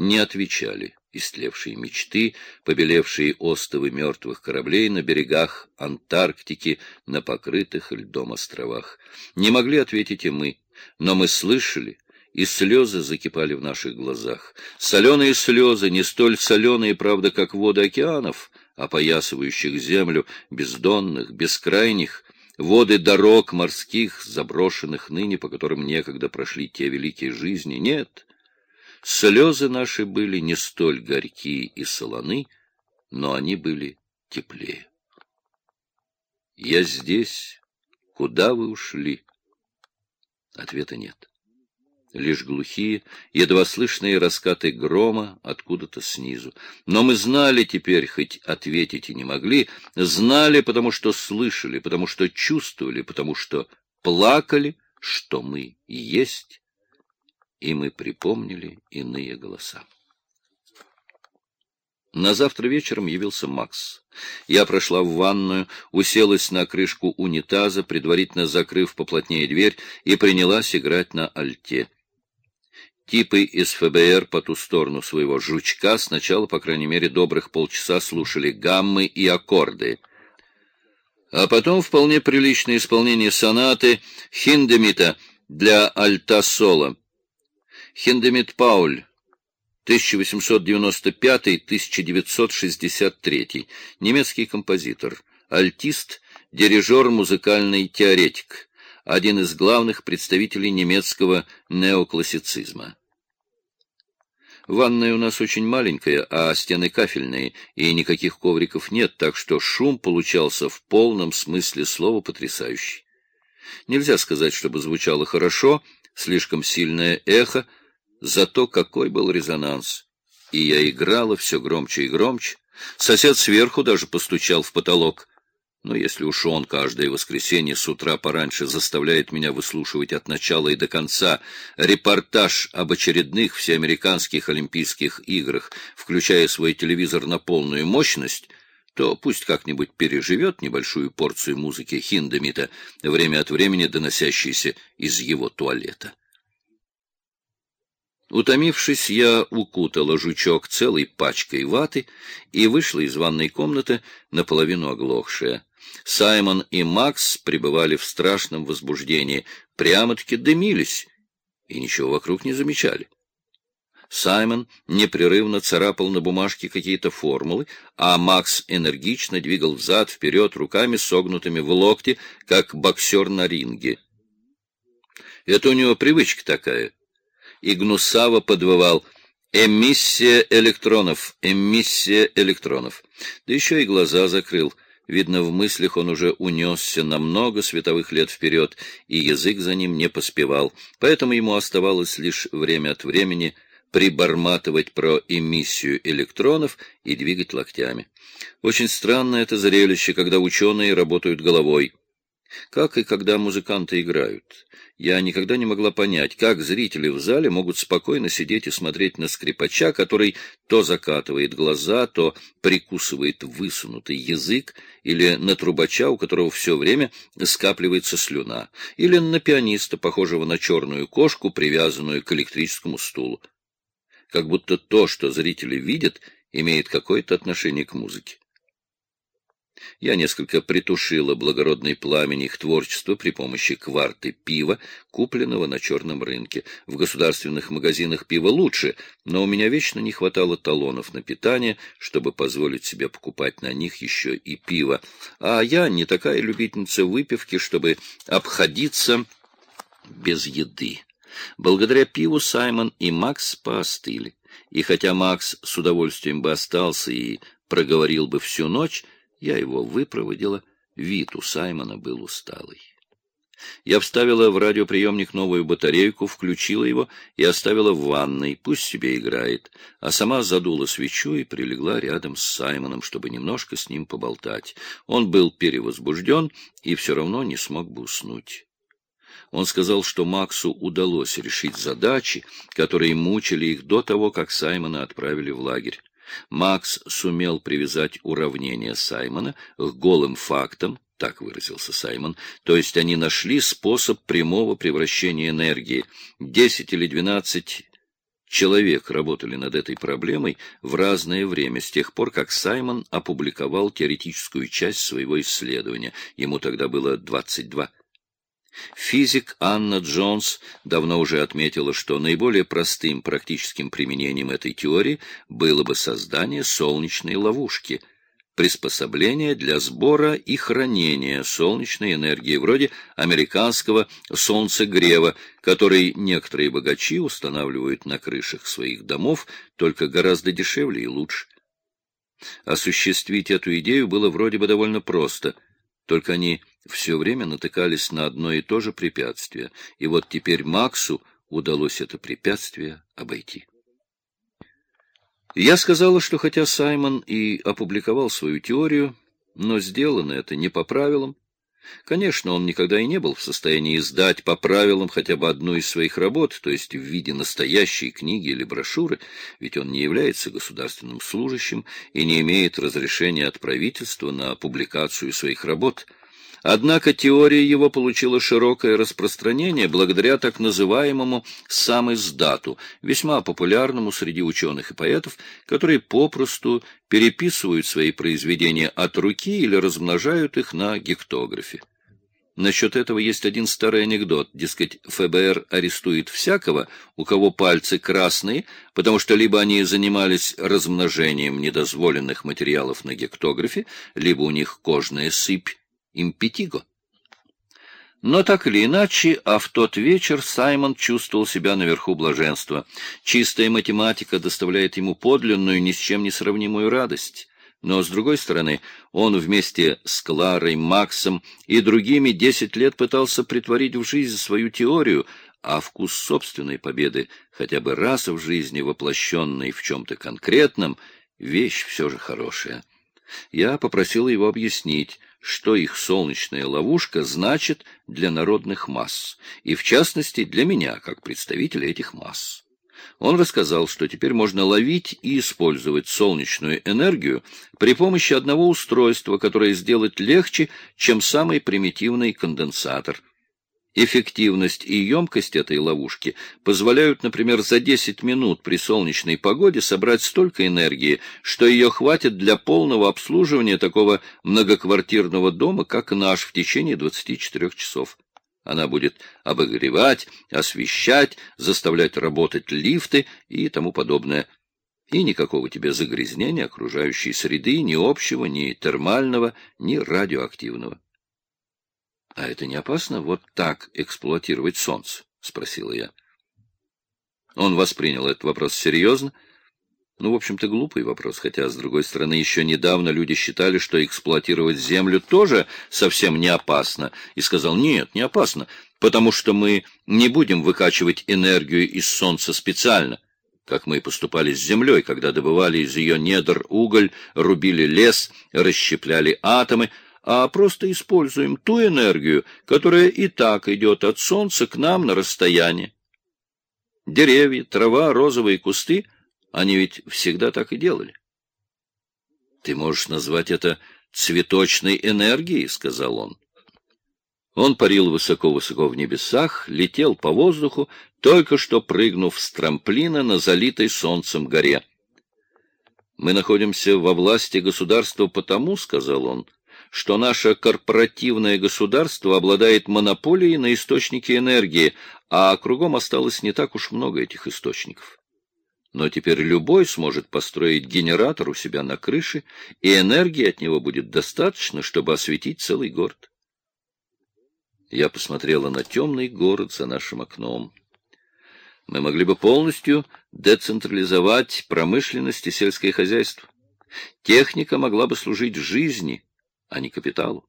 не отвечали истлевшие мечты, побелевшие остовы мертвых кораблей на берегах Антарктики, на покрытых льдом островах. Не могли ответить и мы, но мы слышали, и слезы закипали в наших глазах. Соленые слезы, не столь соленые, правда, как воды океанов, опоясывающих землю, бездонных, бескрайних, воды дорог морских, заброшенных ныне, по которым некогда прошли те великие жизни. Нет, Слезы наши были не столь горькие и солоны, но они были теплее. «Я здесь. Куда вы ушли?» Ответа нет. Лишь глухие, едва слышные раскаты грома откуда-то снизу. Но мы знали теперь, хоть ответить и не могли, знали, потому что слышали, потому что чувствовали, потому что плакали, что мы есть и мы припомнили иные голоса. На завтра вечером явился Макс. Я прошла в ванную, уселась на крышку унитаза, предварительно закрыв поплотнее дверь, и принялась играть на альте. Типы из ФБР по ту сторону своего жучка сначала, по крайней мере, добрых полчаса слушали гаммы и аккорды. А потом вполне приличное исполнение сонаты Хиндемита для альта-соло. Хендемит Пауль, 1895-1963, немецкий композитор, альтист, дирижер, музыкальный теоретик, один из главных представителей немецкого неоклассицизма. Ванная у нас очень маленькая, а стены кафельные, и никаких ковриков нет, так что шум получался в полном смысле слова потрясающий. Нельзя сказать, чтобы звучало хорошо, слишком сильное эхо, Зато какой был резонанс! И я играла все громче и громче. Сосед сверху даже постучал в потолок. Но если уж он каждое воскресенье с утра пораньше заставляет меня выслушивать от начала и до конца репортаж об очередных всеамериканских Олимпийских играх, включая свой телевизор на полную мощность, то пусть как-нибудь переживет небольшую порцию музыки Хиндемита, время от времени доносящейся из его туалета. Утомившись, я укутала жучок целой пачкой ваты и вышла из ванной комнаты, наполовину оглохшая. Саймон и Макс пребывали в страшном возбуждении, прямо-таки дымились и ничего вокруг не замечали. Саймон непрерывно царапал на бумажке какие-то формулы, а Макс энергично двигал взад-вперед руками, согнутыми в локте, как боксер на ринге. Это у него привычка такая — и гнусаво подвывал «Эмиссия электронов! Эмиссия электронов!» Да еще и глаза закрыл. Видно, в мыслях он уже унесся на много световых лет вперед, и язык за ним не поспевал. Поэтому ему оставалось лишь время от времени приборматывать про эмиссию электронов и двигать локтями. Очень странно это зрелище, когда ученые работают головой. Как и когда музыканты играют. Я никогда не могла понять, как зрители в зале могут спокойно сидеть и смотреть на скрипача, который то закатывает глаза, то прикусывает высунутый язык, или на трубача, у которого все время скапливается слюна, или на пианиста, похожего на черную кошку, привязанную к электрическому стулу. Как будто то, что зрители видят, имеет какое-то отношение к музыке. Я несколько притушила благородный пламень их творчества при помощи кварты пива, купленного на черном рынке. В государственных магазинах пиво лучше, но у меня вечно не хватало талонов на питание, чтобы позволить себе покупать на них еще и пиво. А я не такая любительница выпивки, чтобы обходиться без еды. Благодаря пиву Саймон и Макс поостыли. И хотя Макс с удовольствием бы остался и проговорил бы всю ночь, я его выпроводила, вид у Саймона был усталый. Я вставила в радиоприемник новую батарейку, включила его и оставила в ванной, пусть себе играет, а сама задула свечу и прилегла рядом с Саймоном, чтобы немножко с ним поболтать. Он был перевозбужден и все равно не смог бы уснуть. Он сказал, что Максу удалось решить задачи, которые мучили их до того, как Саймона отправили в лагерь. Макс сумел привязать уравнение Саймона к голым фактам, так выразился Саймон, то есть они нашли способ прямого превращения энергии. Десять или двенадцать человек работали над этой проблемой в разное время, с тех пор, как Саймон опубликовал теоретическую часть своего исследования. Ему тогда было 22. Физик Анна Джонс давно уже отметила, что наиболее простым практическим применением этой теории было бы создание солнечной ловушки – приспособления для сбора и хранения солнечной энергии, вроде американского солнцегрева, который некоторые богачи устанавливают на крышах своих домов, только гораздо дешевле и лучше. Осуществить эту идею было вроде бы довольно просто, только они все время натыкались на одно и то же препятствие, и вот теперь Максу удалось это препятствие обойти. Я сказала, что хотя Саймон и опубликовал свою теорию, но сделано это не по правилам. Конечно, он никогда и не был в состоянии издать по правилам хотя бы одну из своих работ, то есть в виде настоящей книги или брошюры, ведь он не является государственным служащим и не имеет разрешения от правительства на публикацию своих работ – Однако теория его получила широкое распространение благодаря так называемому самиздату, весьма популярному среди ученых и поэтов, которые попросту переписывают свои произведения от руки или размножают их на гектографе. Насчет этого есть один старый анекдот. Дескать, ФБР арестует всякого, у кого пальцы красные, потому что либо они занимались размножением недозволенных материалов на гектографе, либо у них кожная сыпь импетиго. Но так или иначе, а в тот вечер Саймон чувствовал себя наверху блаженства. Чистая математика доставляет ему подлинную, ни с чем не сравнимую радость. Но, с другой стороны, он вместе с Кларой, Максом и другими десять лет пытался притворить в жизнь свою теорию, а вкус собственной победы, хотя бы раз в жизни воплощенной в чем-то конкретном, вещь все же хорошая. Я попросил его объяснить, что их солнечная ловушка значит для народных масс, и в частности для меня, как представителя этих масс. Он рассказал, что теперь можно ловить и использовать солнечную энергию при помощи одного устройства, которое сделать легче, чем самый примитивный конденсатор – Эффективность и емкость этой ловушки позволяют, например, за 10 минут при солнечной погоде собрать столько энергии, что ее хватит для полного обслуживания такого многоквартирного дома, как наш, в течение 24 часов. Она будет обогревать, освещать, заставлять работать лифты и тому подобное. И никакого тебе загрязнения окружающей среды, ни общего, ни термального, ни радиоактивного. — А это не опасно вот так эксплуатировать солнце? — спросила я. Он воспринял этот вопрос серьезно. Ну, в общем-то, глупый вопрос, хотя, с другой стороны, еще недавно люди считали, что эксплуатировать Землю тоже совсем не опасно, и сказал, нет, не опасно, потому что мы не будем выкачивать энергию из Солнца специально, как мы поступали с Землей, когда добывали из ее недр уголь, рубили лес, расщепляли атомы, а просто используем ту энергию, которая и так идет от Солнца к нам на расстояние. Деревья, трава, розовые кусты, они ведь всегда так и делали. — Ты можешь назвать это цветочной энергией, — сказал он. Он парил высоко-высоко в небесах, летел по воздуху, только что прыгнув с трамплина на залитой солнцем горе. «Мы находимся во власти государства потому, — сказал он, — что наше корпоративное государство обладает монополией на источники энергии, а кругом осталось не так уж много этих источников. Но теперь любой сможет построить генератор у себя на крыше, и энергии от него будет достаточно, чтобы осветить целый город. Я посмотрела на темный город за нашим окном. Мы могли бы полностью децентрализовать промышленность и сельское хозяйство. Техника могла бы служить жизни, а не капиталу.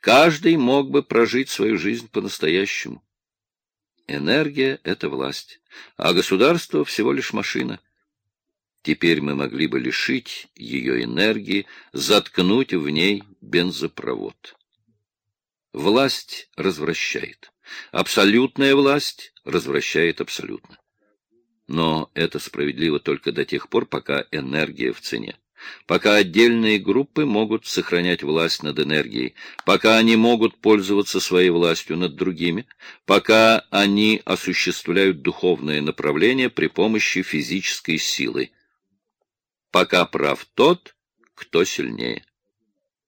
Каждый мог бы прожить свою жизнь по-настоящему. Энергия — это власть, а государство — всего лишь машина. Теперь мы могли бы лишить ее энергии, заткнуть в ней бензопровод. Власть развращает. Абсолютная власть развращает абсолютно. Но это справедливо только до тех пор, пока энергия в цене. Пока отдельные группы могут сохранять власть над энергией, пока они могут пользоваться своей властью над другими, пока они осуществляют духовное направление при помощи физической силы. Пока прав тот, кто сильнее.